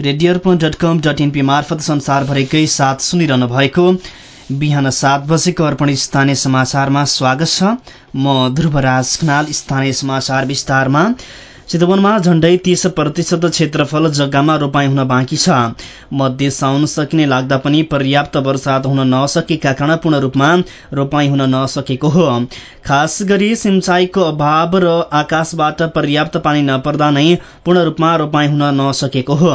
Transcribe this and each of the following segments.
Radio dot कम dot मार्फत संसारभरिकै साथ सुनिरहनु भएको बिहान सात बजेको अर्पण स्थानीय समाचारमा स्वागत छ। म ध्रुवराज खनाल स्थानीय समाचार विस्तारमा। चितवनमा झण्डै तीस प्रतिशत क्षेत्रफल जग्गामा रोपाई हुन बाँकी छ। मध्य साउन सकिने लाग्दा पनि पर्याप्त वर्षात हुन नसकेका कारण पूर्ण रूपमा रोपाई हुन नसकेको हो। खास गरी सिंचाईको अभाव र आकाशबाट पर्याप्त पानी नपर्दा नै पूर्ण रूपमा रोपाई हुन नसकेको हो।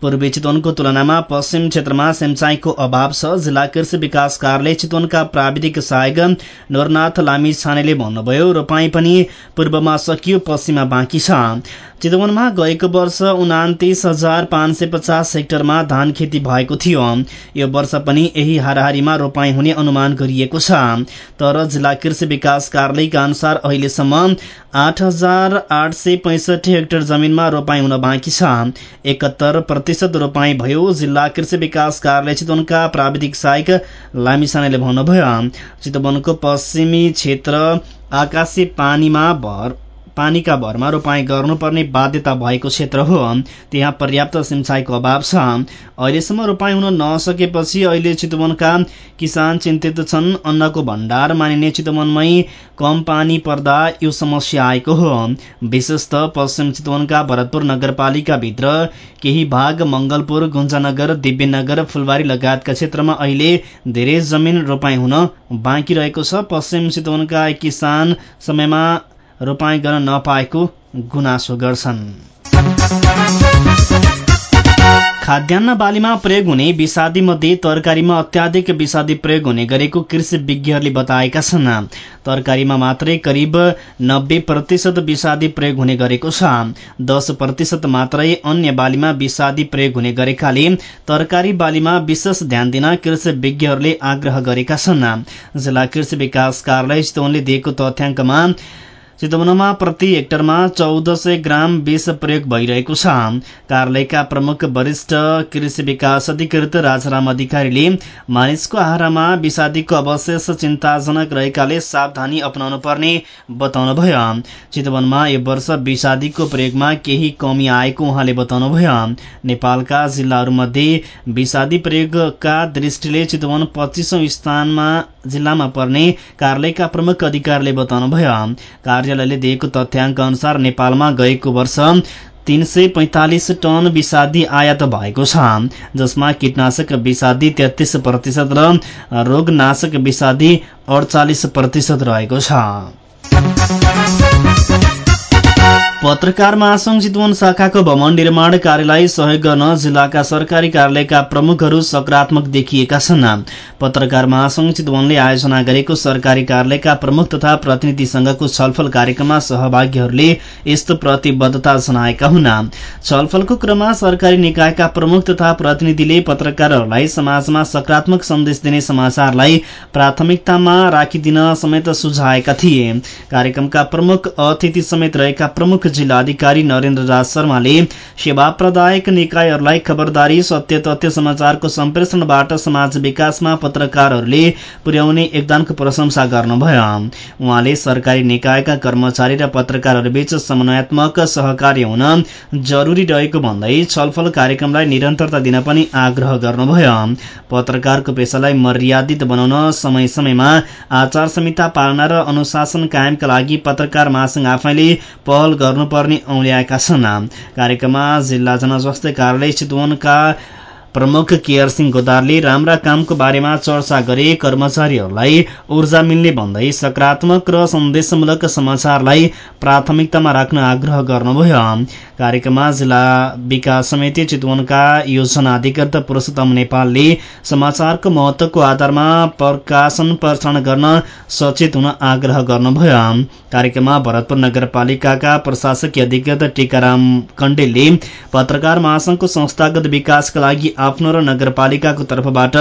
पूर्वी चितवनको तुलनामा पश्चिम क्षेत्रमा सिंचाईको अभाव छ। जिल्ला कृषि विकास कार्यालय चितवनका प्राविधिक सहायक नरनाथ लामी छानेले भन्नुभयो रोपाई पनि पूर्वमा सकियो पश्चिममा बाँकी छ। चितवनमा गएको वर्ष उनातिस हजार पाँच सय पचास हेक्टरमा धान खेती भएको थियो। यो वर्ष पनि यही हाराहारीमा रोपाई हुने अनुमान गरिएको छ। तर जिल्ला कृषि विकास कार्यालयका अनुसार अहिलेसम्म आठ हजार आठ सय पैसठी हेक्टर जमिनमा रोपाई हुन बाँकी छ। एकहत्तर प्रतिशत रोपाई भयो जिल्ला कृषि विकास कार्यालय चितवनका प्राविधिक सहायक लामिसानेले भन्नुभयो। चितवनको पश्चिमी क्षेत्र आकाशी पानीमा भर पानीका भरमा रोपाई गर्नुपर्ने बाध्यता भएको क्षेत्र हो। त्यहाँ पर्याप्त सिंचाईको अभाव छ। अहिलेसम्म रोपाई हुन नसकेपछि अहिले चितवनका किसान चिन्तित छन्। अन्नको भण्डार मानिने चितवनमै कम पानी पर्दा यो समस्या आएको हो। विशेष त पश्चिम चितवनका भरतपुर नगरपालिकाभित्र केही भाग मंगलपुर गुन्जानगर दिव्यनगर फुलबारी लगायतका क्षेत्रमा अहिले धेरै जमिन रोपाई हुन बाँकी रहेको छ। पश्चिम चितवनका किसान समयमा रोपाई गर्न नपाएको गुनासो गर्छन्। खाद्यान्न बालीमा प्रयोग हुने विषादी मध्ये तरकारीमा अत्याधिक विषादी प्रयोग हुने गरेको कृषि विज्ञहरूले बताएका छन्। तरकारीमा मात्रै करिब नब्बे प्रतिशत विषादी प्रयोग हुने गरेको छ। दस प्रतिशत मात्रै अन्य बालीमा विषादी प्रयोग हुने गरेकाले तरकारी बालीमा विशेष ध्यान दिन कृषि विज्ञहरूले आग्रह गरेका छन्। जिल्ला कृषि विकास कार्यालय चितवनले दिएको तथ्याङ्कमा चितवनमा प्रति हेक्टरमा चौध सय ग्राम विष प्रयोग भइरहेको छ। कार्यालयका प्रमुख वरिष्ठ कृषि विकास अधिकृत राजाराम अधिकारीले मानिसको आहारामा विषादीको अवशेष चिन्ताजनक रहेकाले सावधानी अपनाउनु पर्ने बताउनुभयो। चितवनमा यो वर्ष विषादीको प्रयोगमा केही कमी आएको उहाँले बताउनुभयो। नेपालका जिल्लाहरूमध्ये विषादी प्रयोगका दृष्टिले चितवन पच्चिसौं स्थानमा जिल्लामा पर्ने कार्यालयका प्रमुख अधिकारीले बताउनुभयो। कार्यालयले दिएको तथ्याङ्क अनुसार नेपालमा गएको वर्ष तीन सय पैंतालिस टन विषादी आयात भएको छ जसमा कीटनाशक विषादी तेत्तीस प्रतिशत र रोगनाशक विषादी अडचालिस प्रतिशत रहेको छ। पत्रकार महासंघ चितवन शाखाको भवन निर्माण कार्यलाई सहयोग गर्न जिल्लाका सरकारी कार्यालयका प्रमुखहरू सकारात्मक देखिएका छन्। पत्रकार महासंघ चितवनले आयोजना गरेको सरकारी कार्यालयका प्रमुख तथा प्रतिनिधि संघको छलफल कार्यक्रममा सहभागीहरूले यस्तो प्रतिबद्धता जनाएका हुन्। छलफलको क्रममा सरकारी निकायका प्रमुख तथा प्रतिनिधिले पत्रकारहरूलाई समाजमा सकारात्मक सन्देश दिने समाचारलाई प्राथमिकतामा राखिदिन समेत सुझाएका थिए। कार्यक्रमका प्रमुख अतिथि समेत रहेका प्रमुख जिल्लाधिकारी नरेन्द्र राज शर्माले सेवा प्रदायक निकायहरूलाई खबरदारी सत्य तथ्य समाचारको सम्प्रेषणबाट समाज विकासमा पत्रकारहरूले पुर्याउने योगदानको प्रशंसा गर्नुभयो। उहाँले सरकारी निकायका कर्मचारी र पत्रकारहरूबीच समन्वयात्मक सहकार्य हुन जरुरी रहेको भन्दै छलफल कार्यक्रमलाई निरन्तरता दिन पनि आग्रह गर्नुभयो। पत्रकारको पेसालाई मर्यादित बनाउन समय समयमा आचार संहिता पालना र अनुशासन कायमका लागि पत्रकार महासंघ आफैले पहल गर्नु गर्नुपर्ने औल्याएका छन्। कार्यक्रममा जिल्ला जनस्वास्थ्य कार्यालय चितवनका प्रमुख केयर सिंह गोदारले राम्रा कामको बारेमा चर्चा गरे कर्मचारीहरूलाई ऊर्जा मिल्ने भन्दै सकारात्मक र सन्देशमूलक समाचारलाई प्राथमिकतामा राख्न आग्रह गर्नुभयो। कार्यक्रममा जिल्ला विकास समिति चितवनका योजना अधिकृत पुरूषोत्तम नेपालले समाचारको महत्वको आधारमा प्रकाशन प्रसारण गर्न सचेत हुन आग्रह गर्नुभयो। कार्यक्रममा भरतपुर नगरपालिकाका प्रशासकीय अधिकृत टीकाराम कण्डेलले पत्रकार महासंघको संस्थागत विकासका लागि आफ्नो र नगरपालिकाको तर्फबाट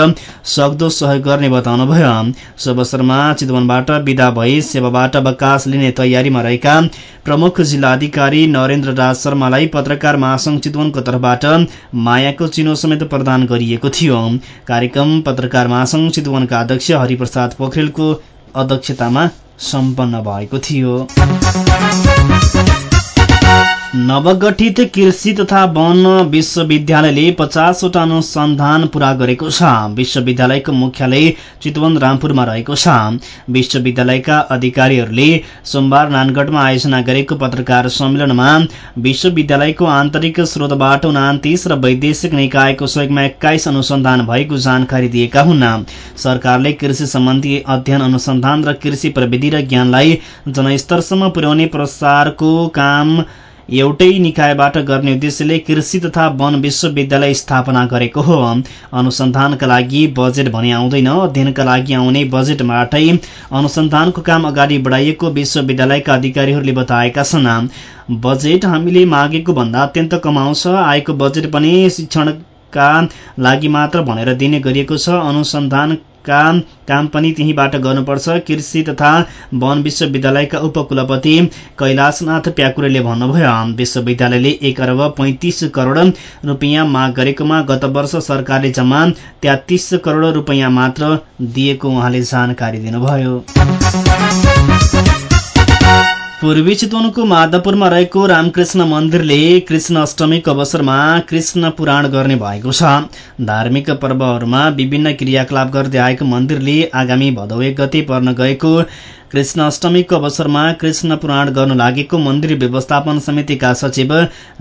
सक्दो सहयोग गर्ने बताउनुभयो। सो अवसरमा चितवनबाट विदा भई सेवाबाट अवकाश लिने तयारीमा रहेका प्रमुख जिल्लाधिकारी नरेन्द्र राज शर्मालाई पत्रकार महासंघ चितवनको तर्फबाट मायाको चिनो समेत प्रदान गरिएको थियो। कार्यक्रम पत्रकार महासंघ चितवनका अध्यक्ष हरिप्रसाद पोखरेलको अध्यक्षतामा सम्पन्न भएको थियो। नवगठित कृषि तथा वन विश्वविद्यालयले पचासवटा अनुसन्धान पूरा गरेको छ। विश्वविद्यालयको मुख्यालय चितवन रामपुरमा रहेको छ। विश्वविद्यालयका अधिकारीहरूले सोमबार नानगढमा आयोजना गरेको पत्रकार सम्मेलनमा विश्वविद्यालयको आन्तरिक स्रोतबाट उनातिस र वैदेशिक निकायको सहयोगमा एक्काइस अनुसन्धान भएको जानकारी दिएका हुन्। सरकारले कृषि सम्बन्धी अध्ययन अनुसन्धान र कृषि प्रविधि र ज्ञानलाई जनस्तरसम्म पुर्याउने प्रसारको काम एउटै निकायबाट गर्ने उद्देश्यले कृषि तथा वन विश्वविद्यालय स्थापना गरेको हो। अनुसन्धानका लागि बजेट भने आउँदैन। अध्ययनका लागि आउने बजेटबाटै अनुसन्धानको काम अगाडि बढाइएको विश्वविद्यालयका अधिकारीहरूले बताएका छन्। बजेट हामीले मागेको भन्दा अत्यन्त कमाउँछ आएको बजेट पनि शिक्षणका लागि मात्र भनेर दिने गरिएको छ। अनुसन्धान काम काम पनि त्यहीँबाट गर्नुपर्छ। कृषि तथा वन विश्वविद्यालयका उपकुलपति कैलाशनाथ प्याकुरेले भन्नुभयो विश्वविद्यालयले एक अरब पैंतिस करोड रुपियाँ माग गरेकोमा गत वर्ष सरकारले जम्मा तेत्तिस करोड रुपियाँ मात्र दिएको उहाँले जानकारी दिनुभयो। पूर्वी चितवनको माधवपुरमा रहेको रामकृष्ण मन्दिरले कृष्ण अष्टमीको अवसरमा कृष्ण पुराण गर्ने भएको छ। धार्मिक पर्वहरूमा विभिन्न क्रियाकलाप गर्दै आएको मन्दिरले आगामी भदौ एक गते पर्न गएको कृष्ण अष्टमीको अवसरमा कृष्ण पुराण गर्नु लागेको मन्दिर व्यवस्थापन समितिका सचिव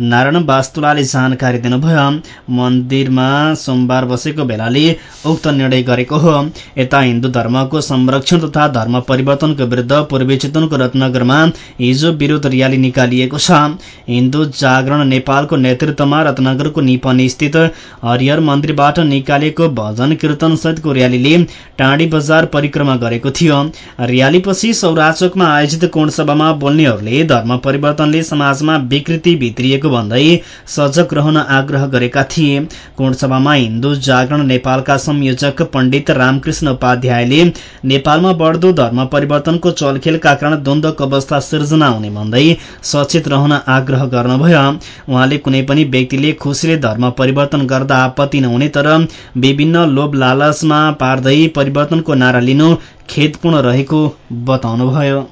नारायण वास्तुलाले जानकारी दिनुभयो। मन्दिरमा सोमबार बसेको बेलाले उक्त निर्णय गरेको हो। यता हिन्दू धर्मको संरक्षण तथा धर्म परिवर्तनको विरुद्ध पूर्वी चितवनको रत्नगरमा हिजो विरोध र्याली निकालिएको छ। हिन्दू जागरण नेपालको नेतृत्वमा रत्नगरको निपनी स्थित हरिहर मन्दिरबाट निकालिएको भजन कीर्तन सहितको र्यालीले टाँडी बजार परिक्रमा गरेको थियो। र्याली पछि सौराचोकमा आयोजित कोणसभामा बोल्नेहरूले धर्म परिवर्तनले समाजमा विकृति भित्रिएको भन्दै सजग रहन आग्रह गरेका थिए। कोणसभामा हिन्दू जागरण नेपालका संयोजक पण्डित रामकृष्ण उपाध्यायले नेपालमा बढ्दो धर्म परिवर्तनको चलखेलका कारण द्वन्द्वको अवस्था सिर्जना हुने भन्दै सचेत रहन आग्रह गर्नुभयो। उहाँले कुनै पनि व्यक्तिले खुसीले धर्म परिवर्तन गर्दा आपत्ति नहुने तर विभिन्न लोभ लालचमा पार्दै परिवर्तनको नारा लिनु खेदपूर्ण रहेको बताउनुभयो।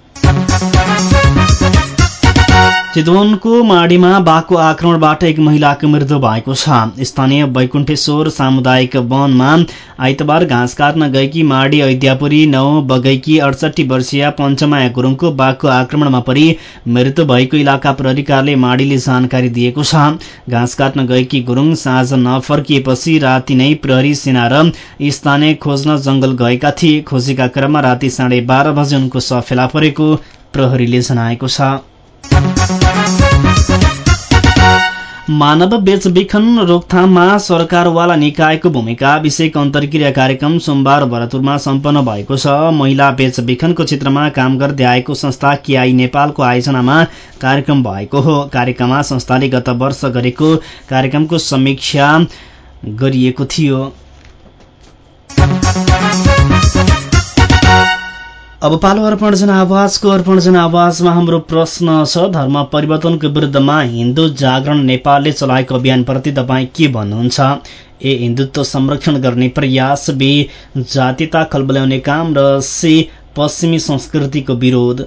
चितवनको माडीमा बाघको आक्रमणबाट एक महिलाको मृत्यु भएको छ। स्थानीय वैकुण्ठेश्वर सामुदायिक वनमा आइतबार घाँस काट्न गएकी माडी ऐद्यापुरी नौ बगैकी अडसठी वर्षीय पञ्चमाया गुरुङको बाघको आक्रमणमा परि मृत्यु भएको इलाका प्रहरीकारले माडीले जानकारी दिएको छ। घाँस काट्न गएकी गुरुङ साँझ नफर्किएपछि राति नै प्रहरी सेना र स्थानीय खोज्न जंगल गएका थिए। खोजीका क्रममा राति साढे बाह्र बजे उनको शव फेला परेको प्रहरीले जनाएको छ। मानव बेचबिखन रोकथाममा सरकारवाला निकायको भूमिका विषयको अन्तर्क्रिया कार्यक्रम सोमबार भरतपुरमा सम्पन्न भएको छ। महिला बेचबिखनको क्षेत्रमा काम गर्दै आएको संस्था केआई नेपालको आयोजनामा कार्यक्रम भएको हो। कार्यक्रममा संस्थाले गत वर्ष गरेको कार्यक्रमको समीक्षा गरिएको थियो। अब पालो अर्पण जनावाजको अर्पण जनावाजमा हाम्रो प्रश्न छ धर्म परिवर्तनको विरुद्धमा हिन्दू जागरण नेपालले चलाएको अभियानप्रति तपाईँ के भन्नुहुन्छ? ए हिन्दुत्व संरक्षण गर्ने प्रयास बी जातिता खलबल्याउने काम र सी पश्चिमी संस्कृतिको विरोध।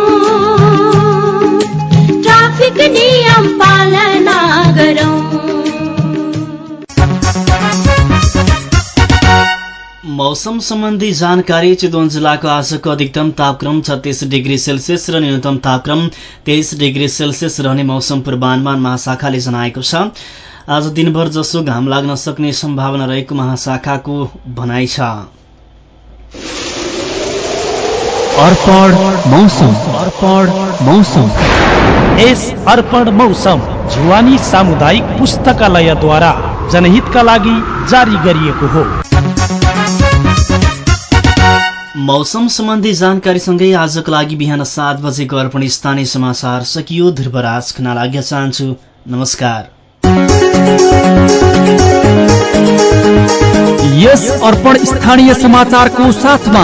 मौसम सम्बन्धी जानकारी चितवन जिल्लाको आजको अधिकतम तापक्रम छत्तीस डिग्री सेल्सियस र न्यूनतम तापक्रम तेइस डिग्री सेल्सियस रहने मौसम पूर्वानुमान महाशाखाले जनाएको छ। आज दिनभर जसो घाम लाग्न सक्ने सम्भावना रहेको महाशाखाको भनाइ छ। अर्पण मौसम। अर्पण मौसम। यस अर्पण मौसम। जुवानी सामुदायिक पुस्तकालयद्वारा जनहितका लागि जारी गरिएको हो। मौसम सम्बन्धी जानकारीसँगै आजको लागि बिहान सात बजेको अर्पण स्थानीय समाचार सकियो। ध्रुवराज खना लाग्न चाहन्छु। नमस्कार। यस अर्पण स्थानीय समाचारको साथमा